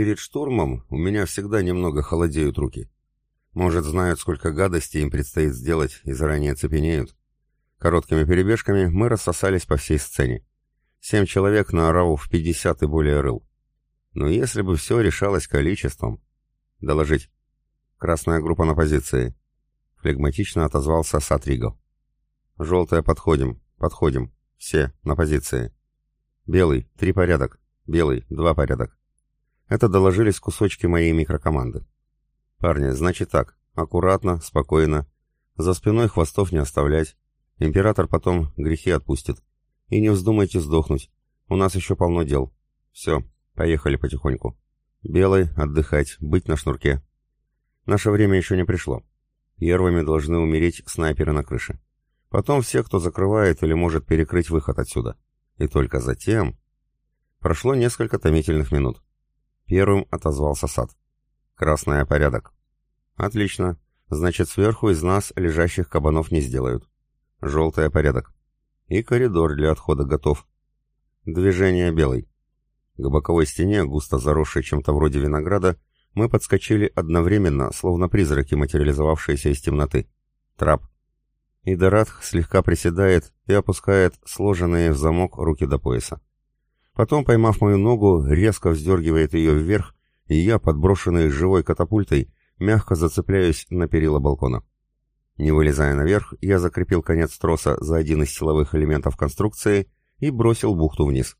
перед штурмом у меня всегда немного холодеют руки. Может, знают, сколько гадостей им предстоит сделать и заранее цепенеют. Короткими перебежками мы рассосались по всей сцене. Семь человек на ораву в пятьдесят и более рыл. Но если бы все решалось количеством... Доложить. Красная группа на позиции. Флегматично отозвался Сатриго. Желтая подходим, подходим. Все, на позиции. Белый, три порядок. Белый, два порядок. Это доложились кусочки моей микрокоманды. Парни, значит так, аккуратно, спокойно. За спиной хвостов не оставлять. Император потом грехи отпустит. И не вздумайте сдохнуть. У нас еще полно дел. Все, поехали потихоньку. Белый, отдыхать, быть на шнурке. Наше время еще не пришло. Первыми должны умереть снайперы на крыше. Потом все, кто закрывает или может перекрыть выход отсюда. И только затем... Прошло несколько томительных минут. Первым отозвался сад. «Красная порядок». «Отлично. Значит, сверху из нас лежащих кабанов не сделают. Желтая порядок. И коридор для отхода готов. Движение белый. К боковой стене, густо заросшей чем-то вроде винограда, мы подскочили одновременно, словно призраки, материализовавшиеся из темноты. Трап. Идоратх слегка приседает и опускает сложенные в замок руки до пояса. Потом, поймав мою ногу, резко вздергивает ее вверх, и я, подброшенный живой катапультой, мягко зацепляюсь на перила балкона. Не вылезая наверх, я закрепил конец троса за один из силовых элементов конструкции и бросил бухту вниз.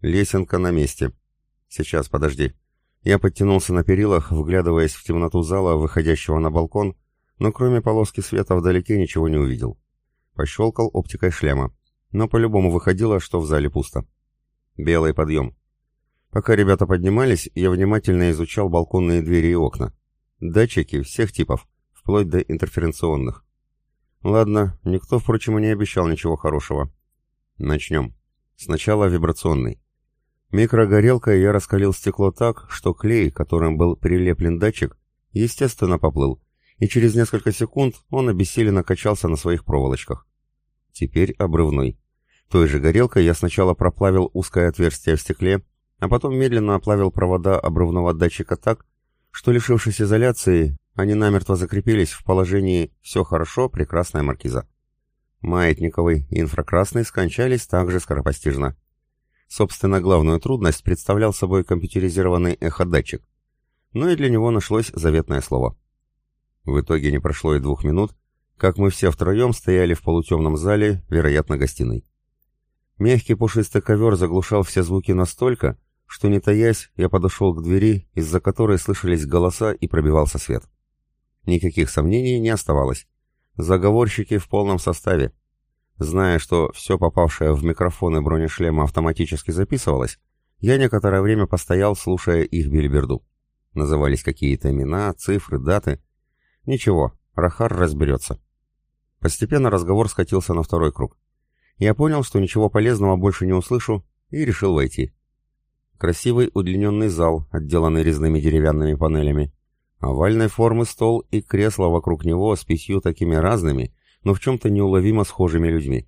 Лесенка на месте. Сейчас, подожди. Я подтянулся на перилах, вглядываясь в темноту зала, выходящего на балкон, но кроме полоски света вдалеке ничего не увидел. Пощелкал оптикой шлема, но по-любому выходило, что в зале пусто. Белый подъем. Пока ребята поднимались, я внимательно изучал балконные двери и окна. Датчики всех типов — вплоть до интерференционных. Ладно, никто, впрочем, и не обещал ничего хорошего. Начнем. Сначала вибрационный. Микрогорелкой я раскалил стекло так, что клей, которым был прилеплен датчик, естественно поплыл, и через несколько секунд он обессиленно качался на своих проволочках. Теперь обрывной. Той же горелкой я сначала проплавил узкое отверстие в стекле, а потом медленно оплавил провода обрывного датчика так, что, лишившись изоляции, они намертво закрепились в положении «все хорошо, прекрасная маркиза». Маятниковый и инфракрасный скончались также скоропостижно. Собственно, главную трудность представлял собой компьютеризированный эходатчик. Но и для него нашлось заветное слово. В итоге не прошло и двух минут, как мы все втроем стояли в полутемном зале, вероятно, гостиной. Мягкий пушистый ковер заглушал все звуки настолько, что, не таясь, я подошел к двери, из-за которой слышались голоса и пробивался свет. Никаких сомнений не оставалось. Заговорщики в полном составе. Зная, что все попавшее в микрофоны бронешлема автоматически записывалось, я некоторое время постоял, слушая их бельберду. Назывались какие-то имена, цифры, даты. Ничего, Рахар разберется. Постепенно разговор скатился на второй круг. Я понял, что ничего полезного больше не услышу, и решил войти. Красивый удлиненный зал, отделанный резными деревянными панелями. Овальной формы стол и кресло вокруг него с пятью такими разными, но в чем-то неуловимо схожими людьми.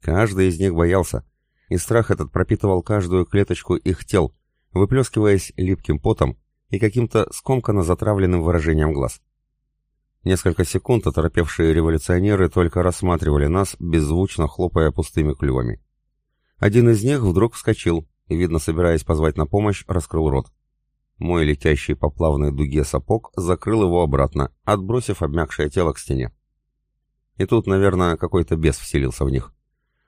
Каждый из них боялся, и страх этот пропитывал каждую клеточку их тел, выплескиваясь липким потом и каким-то скомканно затравленным выражением глаз. Несколько секунд оторопевшие революционеры только рассматривали нас, беззвучно хлопая пустыми клювами. Один из них вдруг вскочил и, видно, собираясь позвать на помощь, раскрыл рот. Мой летящий по плавной дуге сапог закрыл его обратно, отбросив обмякшее тело к стене. И тут, наверное, какой-то бес вселился в них.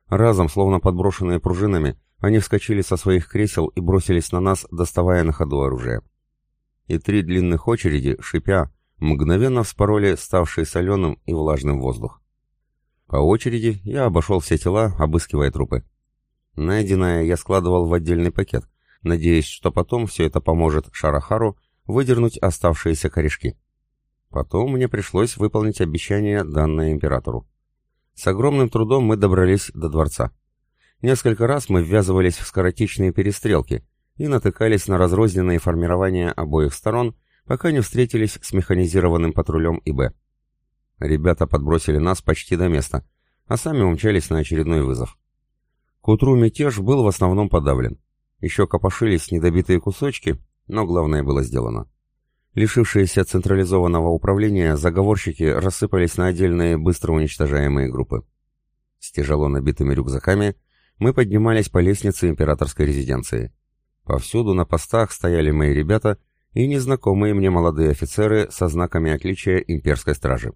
Разом, словно подброшенные пружинами, они вскочили со своих кресел и бросились на нас, доставая на ходу оружие. И три длинных очереди, шипя, мгновенно вспороли ставший соленым и влажным воздух. По очереди я обошел все тела, обыскивая трупы. Найденное я складывал в отдельный пакет, надеясь, что потом все это поможет Шарахару выдернуть оставшиеся корешки. Потом мне пришлось выполнить обещание, данное императору. С огромным трудом мы добрались до дворца. Несколько раз мы ввязывались в скоротечные перестрелки и натыкались на разрозненные формирования обоих сторон, пока не встретились с механизированным патрулем ИБ. Ребята подбросили нас почти до места, а сами умчались на очередной вызов. К утру мятеж был в основном подавлен. Еще копошились недобитые кусочки, но главное было сделано. Лишившиеся централизованного управления, заговорщики рассыпались на отдельные быстро уничтожаемые группы. С тяжело набитыми рюкзаками мы поднимались по лестнице императорской резиденции. Повсюду на постах стояли мои ребята и незнакомые мне молодые офицеры со знаками отличия имперской стражи.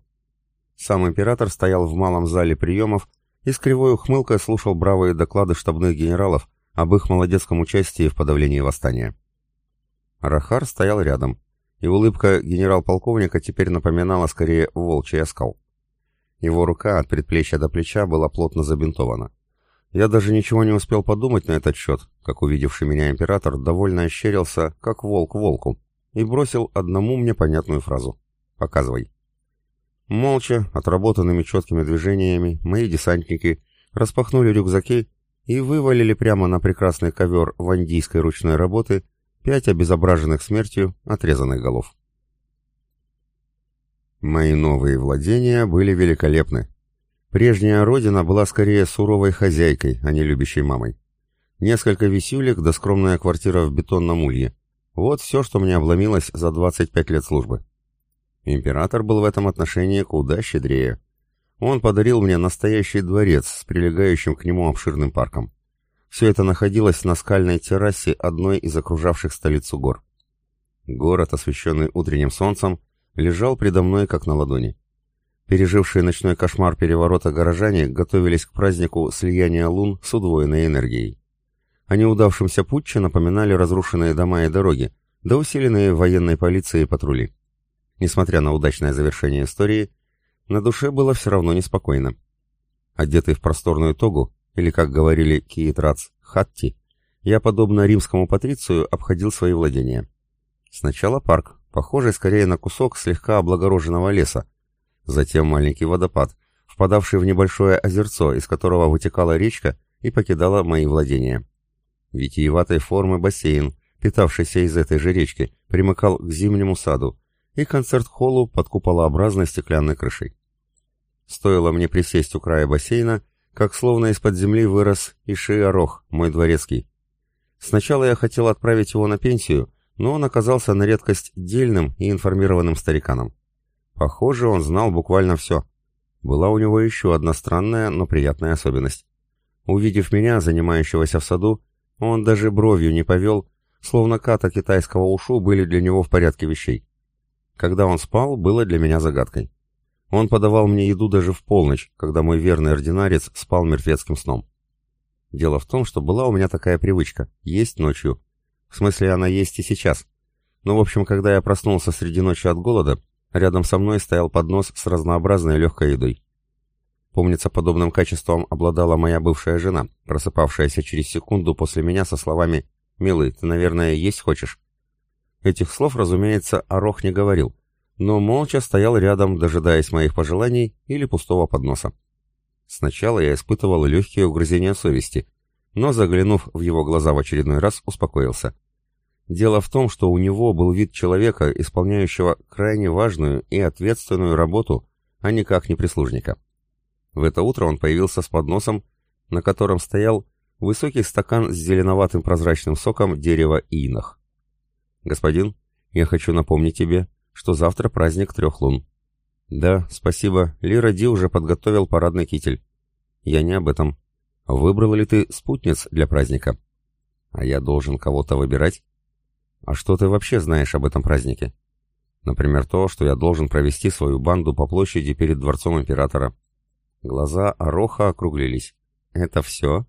Сам император стоял в малом зале приемов и с кривой ухмылкой слушал бравые доклады штабных генералов об их молодецком участии в подавлении восстания. Рахар стоял рядом, и улыбка генерал-полковника теперь напоминала скорее волчий оскал. Его рука от предплечья до плеча была плотно забинтована. Я даже ничего не успел подумать на этот счет, как увидевший меня император довольно ощерился, как волк волку, и бросил одному мне понятную фразу. «Показывай». Молча, отработанными четкими движениями, мои десантники распахнули рюкзаки и вывалили прямо на прекрасный ковер вандийской ручной работы пять обезображенных смертью отрезанных голов. Мои новые владения были великолепны. Прежняя родина была скорее суровой хозяйкой, а не любящей мамой. Несколько висюлек да скромная квартира в бетонном улье. Вот все, что мне обломилось за 25 лет службы. Император был в этом отношении куда щедрее. Он подарил мне настоящий дворец с прилегающим к нему обширным парком. Все это находилось на скальной террасе одной из окружавших столицу гор. Город, освещенный утренним солнцем, лежал предо мной как на ладони. Пережившие ночной кошмар переворота горожане готовились к празднику слияния лун с удвоенной энергией. О неудавшемся путче напоминали разрушенные дома и дороги, да усиленные военной полицией патрули. Несмотря на удачное завершение истории, на душе было все равно неспокойно. Одетый в просторную тогу, или, как говорили киитрац, хатти, я, подобно римскому патрицию, обходил свои владения. Сначала парк, похожий скорее на кусок слегка облагороженного леса, затем маленький водопад, впадавший в небольшое озерцо, из которого вытекала речка и покидала мои владения. Витиеватой формы бассейн, питавшийся из этой же речки, примыкал к зимнему саду, и концерт-холлу под куполообразной стеклянной крышей. Стоило мне присесть у края бассейна, как словно из-под земли вырос Иши-Орох, мой дворецкий. Сначала я хотел отправить его на пенсию, но он оказался на редкость дельным и информированным стариканом. Похоже, он знал буквально все. Была у него еще одна странная, но приятная особенность. Увидев меня, занимающегося в саду, он даже бровью не повел, словно ката китайского ушу были для него в порядке вещей. Когда он спал, было для меня загадкой. Он подавал мне еду даже в полночь, когда мой верный ординарец спал мертвецким сном. Дело в том, что была у меня такая привычка — есть ночью. В смысле, она есть и сейчас. Но, в общем, когда я проснулся среди ночи от голода, рядом со мной стоял поднос с разнообразной легкой едой. Помнится, подобным качеством обладала моя бывшая жена, просыпавшаяся через секунду после меня со словами «Милый, ты, наверное, есть хочешь?» Этих слов, разумеется, Орох не говорил, но молча стоял рядом, дожидаясь моих пожеланий или пустого подноса. Сначала я испытывал легкие угрызения совести, но, заглянув в его глаза в очередной раз, успокоился. Дело в том, что у него был вид человека, исполняющего крайне важную и ответственную работу, а никак не прислужника. В это утро он появился с подносом, на котором стоял высокий стакан с зеленоватым прозрачным соком дерева инах. «Господин, я хочу напомнить тебе, что завтра праздник трех лун». «Да, спасибо. Лира Ди уже подготовил парадный китель». «Я не об этом. Выбрал ли ты спутниц для праздника?» «А я должен кого-то выбирать?» «А что ты вообще знаешь об этом празднике?» «Например, то, что я должен провести свою банду по площади перед дворцом императора». Глаза Ороха округлились. «Это все?»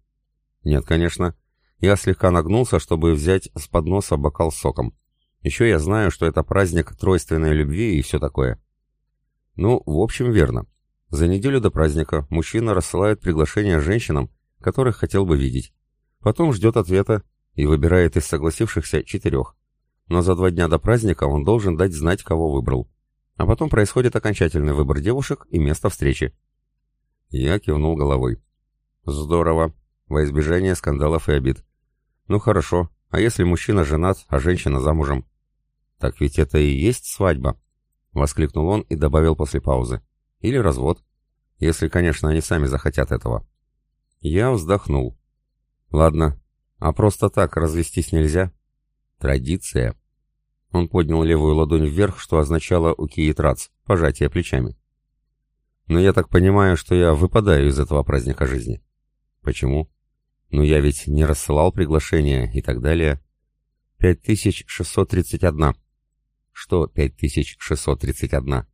«Нет, конечно. Я слегка нагнулся, чтобы взять с подноса бокал с соком. Еще я знаю, что это праздник тройственной любви и все такое. Ну, в общем, верно. За неделю до праздника мужчина рассылает приглашение женщинам, которых хотел бы видеть. Потом ждет ответа и выбирает из согласившихся четырех. Но за два дня до праздника он должен дать знать, кого выбрал. А потом происходит окончательный выбор девушек и место встречи. Я кивнул головой. Здорово. Во избежание скандалов и обид. Ну хорошо, а если мужчина женат, а женщина замужем? Так ведь это и есть свадьба, воскликнул он и добавил после паузы. Или развод, если, конечно, они сами захотят этого. Я вздохнул. Ладно, а просто так развестись нельзя? Традиция, Он поднял левую ладонь вверх, что означало «укиетрац» — пожатие плечами. «Но я так понимаю, что я выпадаю из этого праздника жизни». «Почему?» «Ну я ведь не рассылал приглашения и так далее». «Пять тысяч шестьсот тридцать одна». «Что пять тысяч шестьсот тридцать одна?»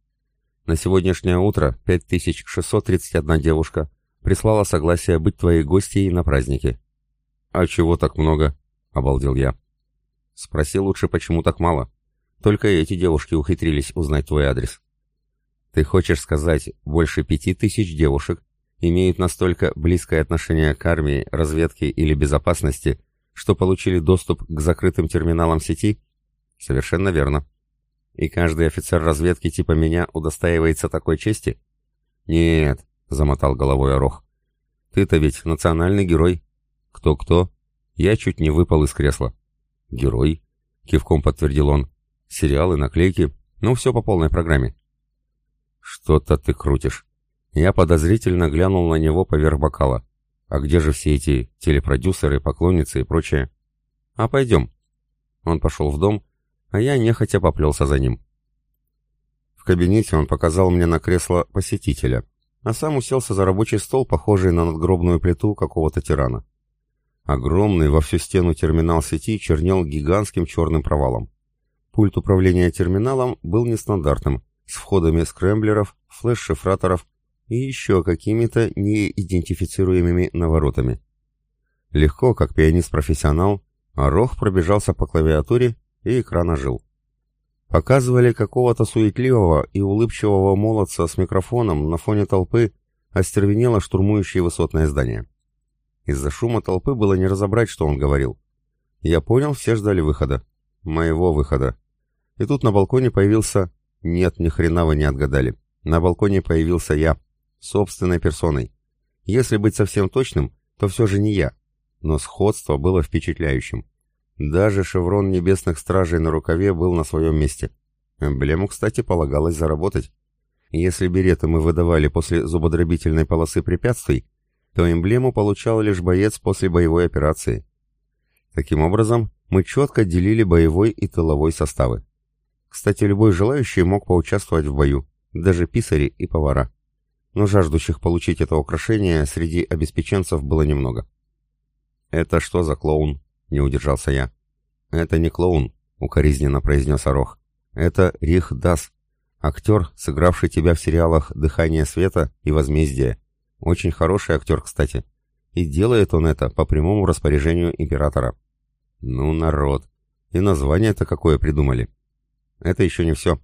«На сегодняшнее утро пять тысяч шестьсот тридцать одна девушка прислала согласие быть твоей гостьей на празднике». «А чего так много?» — обалдел я. Спроси лучше, почему так мало. Только эти девушки ухитрились узнать твой адрес. Ты хочешь сказать, больше пяти тысяч девушек имеют настолько близкое отношение к армии, разведке или безопасности, что получили доступ к закрытым терминалам сети? Совершенно верно. И каждый офицер разведки типа меня удостаивается такой чести? Нет, замотал головой Орох. Ты-то ведь национальный герой. Кто-кто? Я чуть не выпал из кресла. «Герой», — кивком подтвердил он. «Сериалы, наклейки, ну все по полной программе». «Что-то ты крутишь». Я подозрительно глянул на него поверх бокала. «А где же все эти телепродюсеры, поклонницы и прочее?» «А пойдем». Он пошел в дом, а я нехотя поплелся за ним. В кабинете он показал мне на кресло посетителя, а сам уселся за рабочий стол, похожий на надгробную плиту какого-то тирана. Огромный во всю стену терминал сети чернел гигантским черным провалом. Пульт управления терминалом был нестандартным, с входами скрэмблеров, флеш-шифраторов и еще какими-то неидентифицируемыми наворотами. Легко, как пианист-профессионал, Орох пробежался по клавиатуре, и экран ожил. Показывали какого-то суетливого и улыбчивого молодца с микрофоном на фоне толпы, остервенело штурмующей высотное здание. Из-за шума толпы было не разобрать, что он говорил. Я понял, все ждали выхода. Моего выхода. И тут на балконе появился... Нет, ни хрена вы не отгадали. На балконе появился я. Собственной персоной. Если быть совсем точным, то все же не я. Но сходство было впечатляющим. Даже шеврон небесных стражей на рукаве был на своем месте. Эмблему, кстати, полагалось заработать. Если береты мы выдавали после зубодробительной полосы препятствий, то эмблему получал лишь боец после боевой операции. Таким образом, мы четко делили боевой и тыловой составы. Кстати, любой желающий мог поучаствовать в бою, даже писари и повара. Но жаждущих получить это украшение среди обеспеченцев было немного. «Это что за клоун?» — не удержался я. «Это не клоун», — укоризненно произнес Орох. «Это Рих Дас, актер, сыгравший тебя в сериалах «Дыхание света» и «Возмездие», очень хороший актер, кстати. И делает он это по прямому распоряжению императора. Ну, народ. И название-то какое придумали. Это еще не все.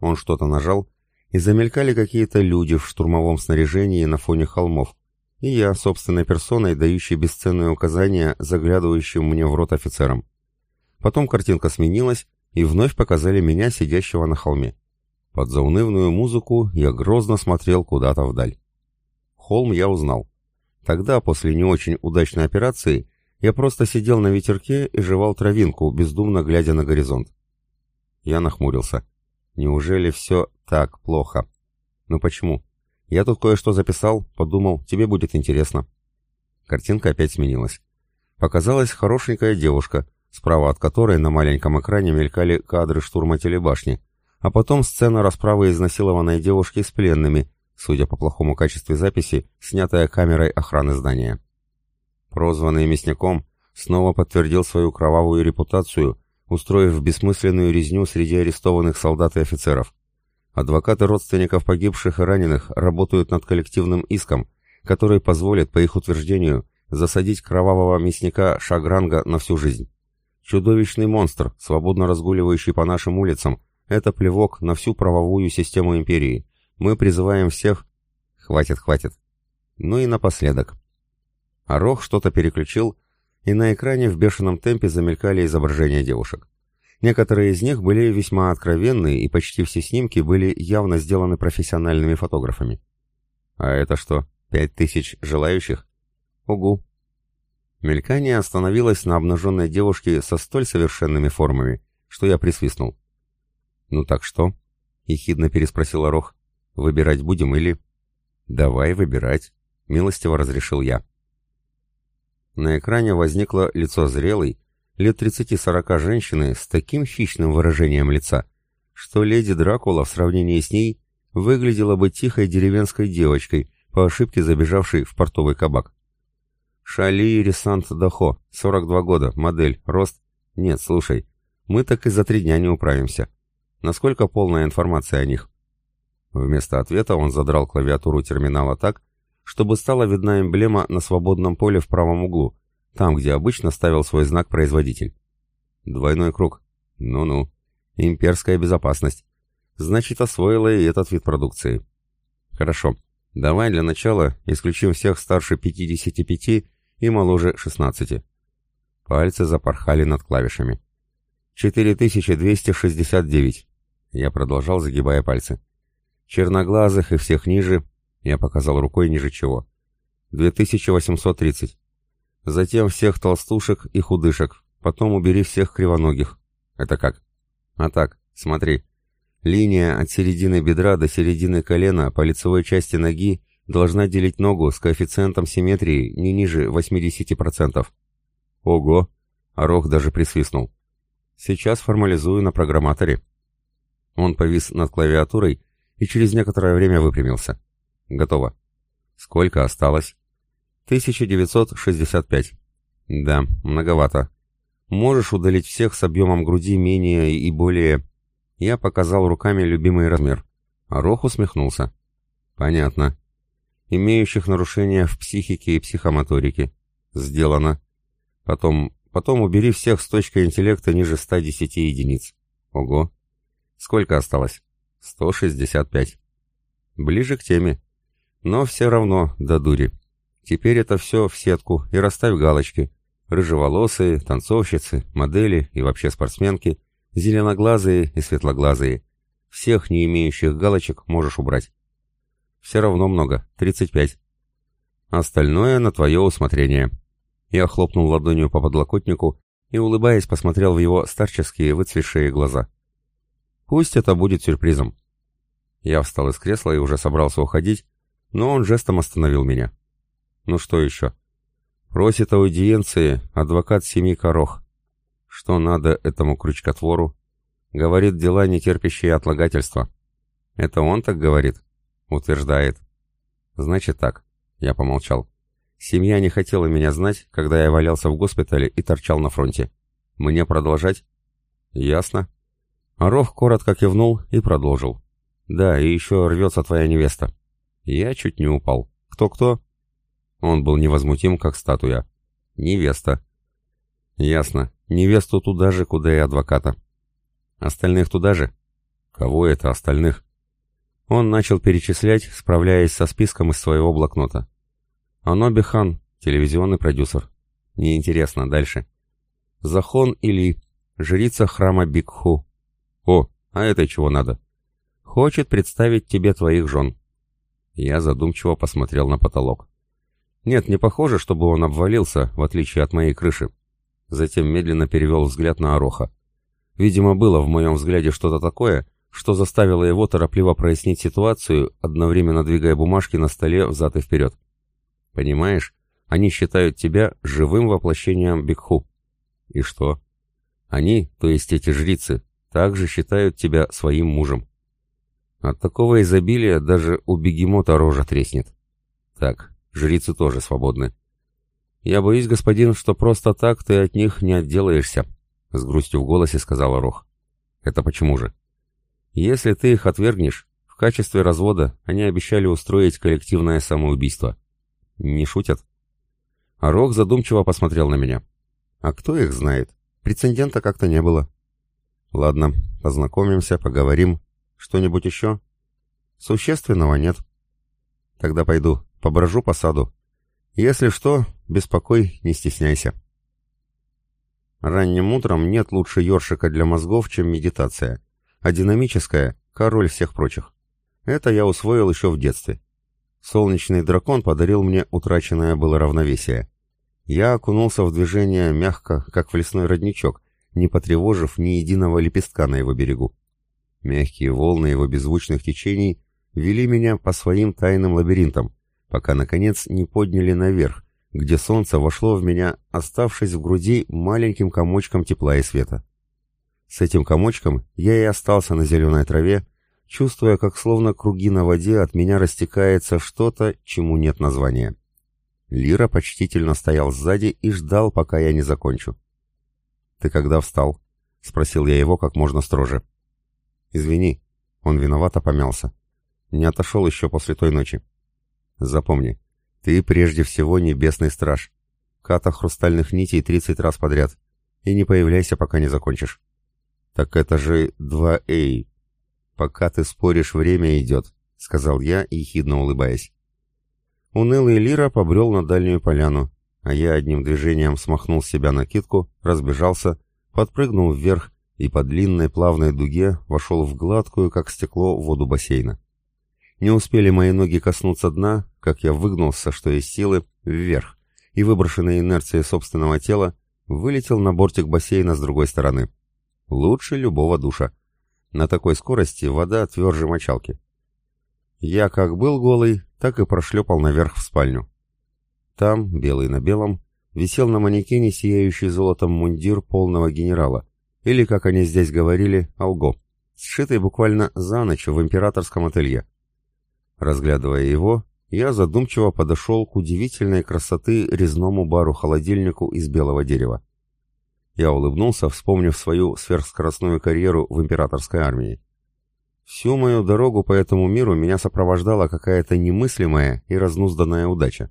Он что-то нажал, и замелькали какие-то люди в штурмовом снаряжении на фоне холмов. И я, собственной персоной, дающий бесценные указания, заглядывающим мне в рот офицерам. Потом картинка сменилась, и вновь показали меня, сидящего на холме. Под заунывную музыку я грозно смотрел куда-то вдаль. Холм я узнал. Тогда, после не очень удачной операции, я просто сидел на ветерке и жевал травинку, бездумно глядя на горизонт. Я нахмурился. Неужели все так плохо? Ну почему? Я тут кое-что записал, подумал, тебе будет интересно. Картинка опять сменилась. Показалась хорошенькая девушка, справа от которой на маленьком экране мелькали кадры штурма телебашни, а потом сцена расправы изнасилованной девушки с пленными, судя по плохому качеству записи, снятая камерой охраны здания. Прозванный мясником, снова подтвердил свою кровавую репутацию, устроив бессмысленную резню среди арестованных солдат и офицеров. Адвокаты родственников погибших и раненых работают над коллективным иском, который позволит, по их утверждению, засадить кровавого мясника Шагранга на всю жизнь. Чудовищный монстр, свободно разгуливающий по нашим улицам, это плевок на всю правовую систему империи, мы призываем всех... Хватит, хватит. Ну и напоследок. Орох что-то переключил, и на экране в бешеном темпе замелькали изображения девушек. Некоторые из них были весьма откровенные, и почти все снимки были явно сделаны профессиональными фотографами. А это что, пять тысяч желающих? Угу. Мелькание остановилось на обнаженной девушке со столь совершенными формами, что я присвистнул. «Ну так что?» — ехидно переспросил Орох. Выбирать будем или...» «Давай выбирать», — милостиво разрешил я. На экране возникло лицо зрелой, лет 30-40 женщины с таким хищным выражением лица, что леди Дракула в сравнении с ней выглядела бы тихой деревенской девочкой, по ошибке забежавшей в портовый кабак. Шали Ресант Дахо, 42 года, модель, рост. Нет, слушай, мы так и за три дня не управимся. Насколько полная информация о них? Вместо ответа он задрал клавиатуру терминала так, чтобы стала видна эмблема на свободном поле в правом углу, там, где обычно ставил свой знак производитель. Двойной круг. Ну-ну. Имперская безопасность. Значит, освоила и этот вид продукции. Хорошо. Давай для начала исключим всех старше 55 и моложе 16. Пальцы запорхали над клавишами. 4269. Я продолжал, загибая пальцы. Черноглазых и всех ниже. Я показал рукой ниже чего. 2830. Затем всех толстушек и худышек. Потом убери всех кривоногих. Это как? А так, смотри. Линия от середины бедра до середины колена по лицевой части ноги должна делить ногу с коэффициентом симметрии не ниже 80%. Ого! Орох даже присвистнул. Сейчас формализую на программаторе. Он повис над клавиатурой и через некоторое время выпрямился. Готово. Сколько осталось? 1965. Да, многовато. Можешь удалить всех с объемом груди менее и более... Я показал руками любимый размер. Орох усмехнулся. Понятно имеющих нарушения в психике и психомоторике. Сделано. Потом, потом убери всех с точкой интеллекта ниже 110 единиц. Ого. Сколько осталось? 165. Ближе к теме. Но все равно до дури. Теперь это все в сетку и расставь галочки. Рыжеволосые, танцовщицы, модели и вообще спортсменки, зеленоглазые и светлоглазые. Всех не имеющих галочек можешь убрать. Все равно много, 35. Остальное на твое усмотрение. Я хлопнул ладонью по подлокотнику и, улыбаясь, посмотрел в его старческие выцветшие глаза. Пусть это будет сюрпризом. Я встал из кресла и уже собрался уходить, но он жестом остановил меня. Ну что еще? Просит аудиенции адвокат семьи Корох. Что надо этому крючкотвору? Говорит, дела не терпящие отлагательства. Это он так говорит? Утверждает. Значит так. Я помолчал. Семья не хотела меня знать, когда я валялся в госпитале и торчал на фронте. Мне продолжать? Ясно. Орох коротко кивнул и продолжил. Да, и еще рвется твоя невеста. Я чуть не упал. Кто-кто? Он был невозмутим, как статуя. Невеста. Ясно. Невесту туда же, куда и адвоката. Остальных туда же? Кого это остальных? Он начал перечислять, справляясь со списком из своего блокнота. Аноби Хан, телевизионный продюсер. Неинтересно, дальше. Захон Или, жрица храма Бикху. О, а это чего надо? Хочет представить тебе твоих жен. Я задумчиво посмотрел на потолок. Нет, не похоже, чтобы он обвалился, в отличие от моей крыши. Затем медленно перевел взгляд на Ороха. Видимо, было в моем взгляде что-то такое, что заставило его торопливо прояснить ситуацию, одновременно двигая бумажки на столе взад и вперед. «Понимаешь, они считают тебя живым воплощением Бикху». «И что?» «Они, то есть эти жрицы, также считают тебя своим мужем». От такого изобилия даже у бегемота рожа треснет. Так, жрицы тоже свободны. Я боюсь, господин, что просто так ты от них не отделаешься, — с грустью в голосе сказала Рох. Это почему же? Если ты их отвергнешь, в качестве развода они обещали устроить коллективное самоубийство. Не шутят? А Рох задумчиво посмотрел на меня. А кто их знает? Прецедента как-то не было. Ладно, познакомимся, поговорим. Что-нибудь еще? Существенного нет. Тогда пойду, поброжу по саду. Если что, беспокой, не стесняйся. Ранним утром нет лучше ёршика для мозгов, чем медитация а динамическая — король всех прочих. Это я усвоил еще в детстве. Солнечный дракон подарил мне утраченное было равновесие. Я окунулся в движение мягко, как в лесной родничок, не потревожив ни единого лепестка на его берегу. Мягкие волны его беззвучных течений вели меня по своим тайным лабиринтам, пока, наконец, не подняли наверх, где солнце вошло в меня, оставшись в груди маленьким комочком тепла и света. С этим комочком я и остался на зеленой траве, чувствуя, как словно круги на воде от меня растекается что-то, чему нет названия. Лира почтительно стоял сзади и ждал, пока я не закончу. «Ты когда встал?» — спросил я его как можно строже. «Извини», — он виновато помялся. «Не отошел еще после той ночи». «Запомни, ты прежде всего небесный страж. Ката хрустальных нитей тридцать раз подряд. И не появляйся, пока не закончишь». «Так это же два эй «Пока ты споришь, время идет», — сказал я, ехидно улыбаясь. Унылый Лира побрел на дальнюю поляну, а я одним движением смахнул с себя накидку, разбежался, подпрыгнул вверх и по длинной плавной дуге вошел в гладкую, как стекло, воду бассейна. Не успели мои ноги коснуться дна, как я выгнулся, что есть силы, вверх, и выброшенной инерцией собственного тела вылетел на бортик бассейна с другой стороны. Лучше любого душа. На такой скорости вода тверже мочалки. Я как был голый, так и прошлепал наверх в спальню. Там, белый на белом, висел на манекене сияющий золотом мундир полного генерала, или, как они здесь говорили, алго, сшитый буквально за ночь в императорском ателье. Разглядывая его, я задумчиво подошел к удивительной красоты резному бару-холодильнику из белого дерева. Я улыбнулся, вспомнив свою сверхскоростную карьеру в императорской армии. Всю мою дорогу по этому миру меня сопровождала какая-то немыслимая и разнузданная удача.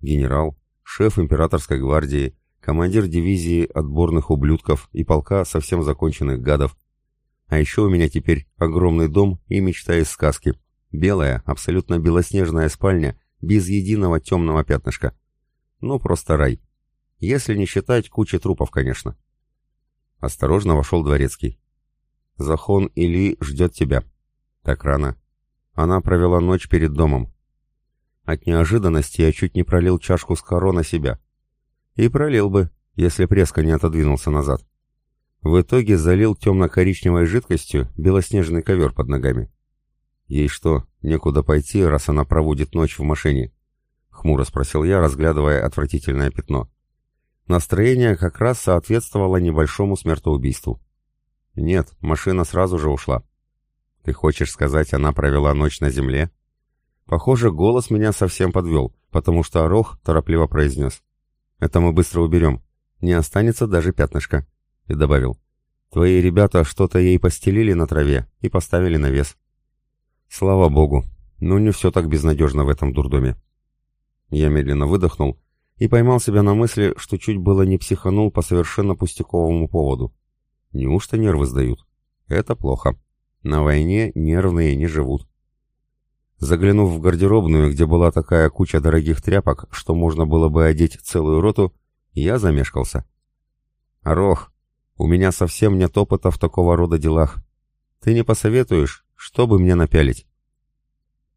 Генерал, шеф императорской гвардии, командир дивизии отборных ублюдков и полка совсем законченных гадов. А еще у меня теперь огромный дом и мечта из сказки. Белая, абсолютно белоснежная спальня, без единого темного пятнышка. Ну, просто рай. Если не считать кучи трупов, конечно. Осторожно вошел дворецкий. Захон Или ждет тебя. Так рано. Она провела ночь перед домом. От неожиданности я чуть не пролил чашку с коро на себя. И пролил бы, если преска не отодвинулся назад. В итоге залил темно-коричневой жидкостью белоснежный ковер под ногами. Ей что, некуда пойти, раз она проводит ночь в машине? Хмуро спросил я, разглядывая отвратительное пятно. Настроение как раз соответствовало небольшому смертоубийству. Нет, машина сразу же ушла. Ты хочешь сказать, она провела ночь на земле? Похоже, голос меня совсем подвел, потому что Орох торопливо произнес. Это мы быстро уберем. Не останется даже пятнышка. И добавил. Твои ребята что-то ей постелили на траве и поставили на вес. Слава богу. Ну не все так безнадежно в этом дурдоме. Я медленно выдохнул и поймал себя на мысли, что чуть было не психанул по совершенно пустяковому поводу. Неужто нервы сдают? Это плохо. На войне нервные не живут. Заглянув в гардеробную, где была такая куча дорогих тряпок, что можно было бы одеть целую роту, я замешкался. «Рох, у меня совсем нет опыта в такого рода делах. Ты не посоветуешь, что бы мне напялить?»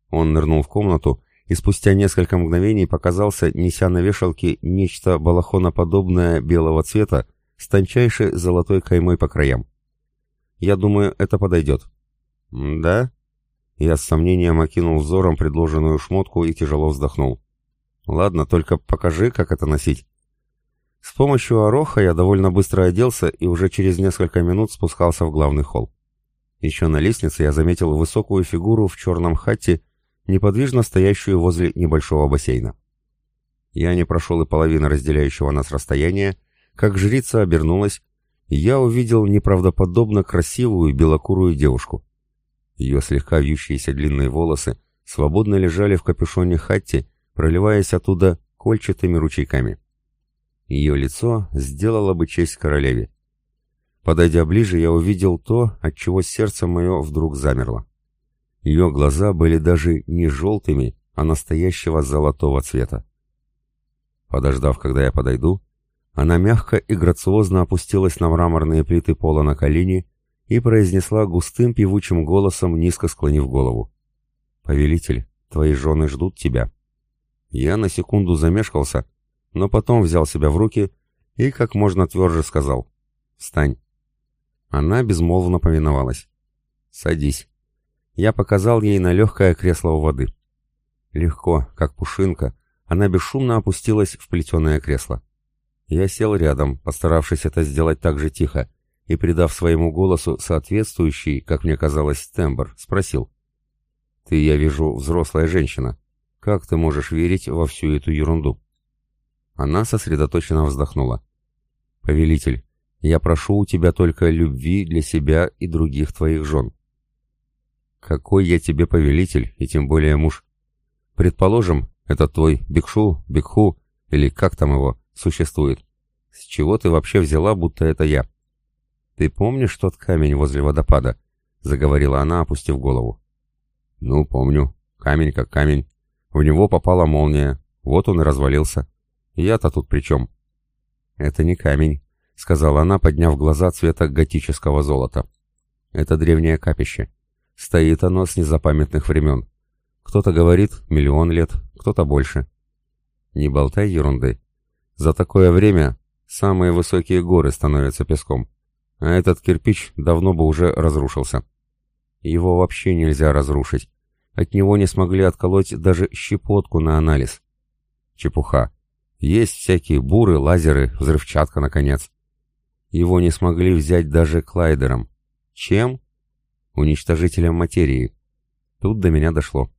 Он нырнул в комнату и спустя несколько мгновений показался, неся на вешалке нечто балахоноподобное белого цвета с тончайшей золотой каймой по краям. «Я думаю, это подойдет». «Да?» Я с сомнением окинул взором предложенную шмотку и тяжело вздохнул. «Ладно, только покажи, как это носить». С помощью ороха я довольно быстро оделся и уже через несколько минут спускался в главный холл. Еще на лестнице я заметил высокую фигуру в черном хатте неподвижно стоящую возле небольшого бассейна. Я не прошел и половины разделяющего нас расстояния, как жрица обернулась, и я увидел неправдоподобно красивую белокурую девушку. Ее слегка вьющиеся длинные волосы свободно лежали в капюшоне хатти, проливаясь оттуда кольчатыми ручейками. Ее лицо сделало бы честь королеве. Подойдя ближе, я увидел то, от чего сердце мое вдруг замерло. Ее глаза были даже не желтыми, а настоящего золотого цвета. Подождав, когда я подойду, она мягко и грациозно опустилась на мраморные плиты пола на колени и произнесла густым певучим голосом, низко склонив голову. «Повелитель, твои жены ждут тебя». Я на секунду замешкался, но потом взял себя в руки и как можно тверже сказал «Встань». Она безмолвно повиновалась. «Садись». Я показал ей на легкое кресло у воды. Легко, как пушинка, она бесшумно опустилась в плетеное кресло. Я сел рядом, постаравшись это сделать так же тихо, и, придав своему голосу соответствующий, как мне казалось, тембр, спросил. «Ты, я вижу, взрослая женщина. Как ты можешь верить во всю эту ерунду?» Она сосредоточенно вздохнула. «Повелитель, я прошу у тебя только любви для себя и других твоих жен». «Какой я тебе повелитель, и тем более муж? Предположим, этот твой Бикшу, Бикху, или как там его, существует. С чего ты вообще взяла, будто это я?» «Ты помнишь тот камень возле водопада?» — заговорила она, опустив голову. «Ну, помню. Камень как камень. В него попала молния. Вот он и развалился. Я-то тут при чем?» «Это не камень», — сказала она, подняв глаза цвета готического золота. «Это древнее капище. Стоит оно с незапамятных времен. Кто-то говорит миллион лет, кто-то больше. Не болтай ерунды. За такое время самые высокие горы становятся песком а этот кирпич давно бы уже разрушился. Его вообще нельзя разрушить. От него не смогли отколоть даже щепотку на анализ. Чепуха. Есть всякие буры, лазеры, взрывчатка, наконец. Его не смогли взять даже клайдером. Чем? Уничтожителем материи. Тут до меня дошло.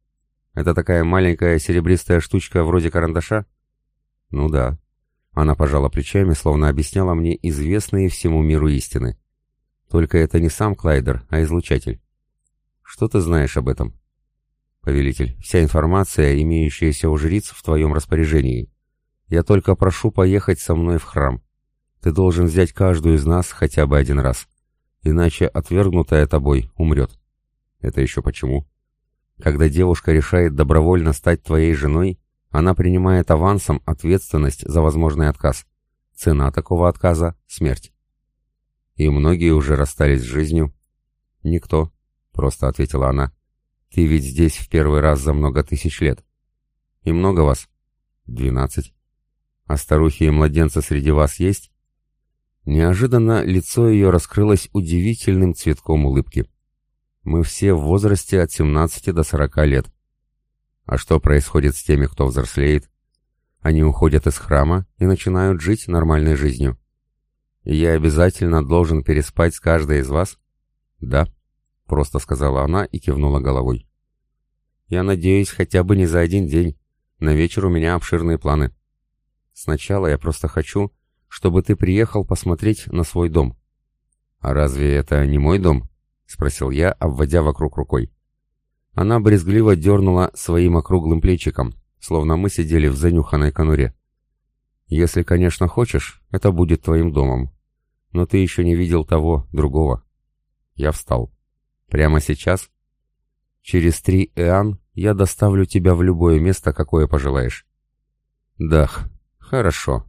Это такая маленькая серебристая штучка вроде карандаша? Ну да. Она пожала плечами, словно объясняла мне известные всему миру истины. Только это не сам Клайдер, а излучатель. Что ты знаешь об этом? Повелитель, вся информация, имеющаяся у жриц, в твоем распоряжении. Я только прошу поехать со мной в храм. Ты должен взять каждую из нас хотя бы один раз. Иначе отвергнутая тобой умрет. Это еще почему? Когда девушка решает добровольно стать твоей женой, она принимает авансом ответственность за возможный отказ. Цена такого отказа — смерть. И многие уже расстались с жизнью. Никто, просто ответила она. Ты ведь здесь в первый раз за много тысяч лет. И много вас? Двенадцать. А старухи и младенцы среди вас есть? Неожиданно лицо ее раскрылось удивительным цветком улыбки. Мы все в возрасте от 17 до 40 лет. А что происходит с теми, кто взрослеет? Они уходят из храма и начинают жить нормальной жизнью. И я обязательно должен переспать с каждой из вас? Да, просто сказала она и кивнула головой. Я надеюсь, хотя бы не за один день. На вечер у меня обширные планы. Сначала я просто хочу, чтобы ты приехал посмотреть на свой дом. А разве это не мой дом? Спросил я, обводя вокруг рукой. Она брезгливо дернула своим округлым плечиком, словно мы сидели в занюханной конуре. «Если, конечно, хочешь, это будет твоим домом. Но ты еще не видел того, другого». Я встал. «Прямо сейчас?» «Через три эан я доставлю тебя в любое место, какое пожелаешь». «Дах, хорошо»,